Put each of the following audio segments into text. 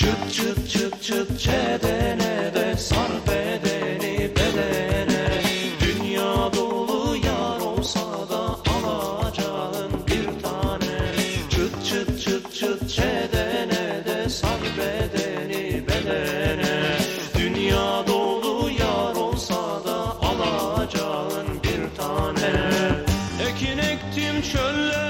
Çıt çıt çıt çıt çedene de sar bedeni bedene. Dünya dolu yar olsa da alacağın bir tane. Çıt çıt çıt çıt çedene de sar bedeni bedene. Dünya dolu yar olsa da alacağın bir tane. Ekin ektim çöller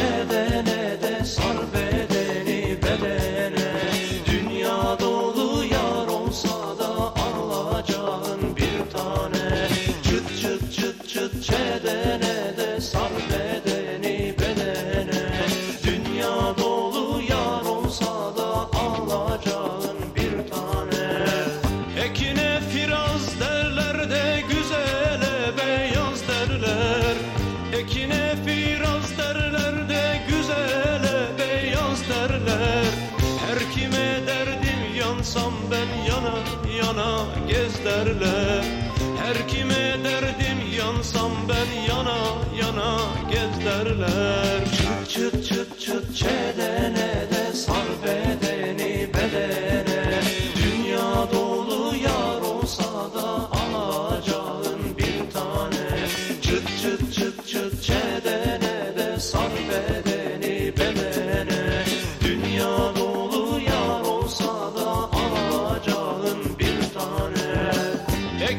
heaven. yana gezlerle Her kime derdim yansam ben yana yana gezlerler Çıt çıt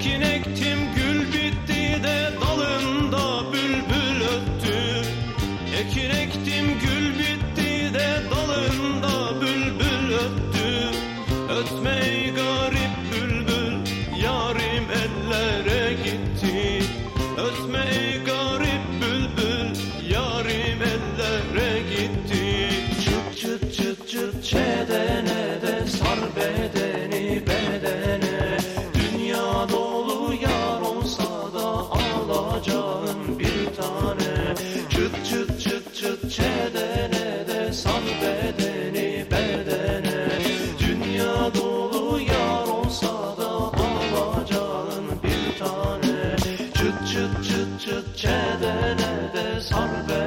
Ekin gül bitti de dalında bülbül öttü. Ekin gül bitti de dalında bülbül öttü. Ötmey garip this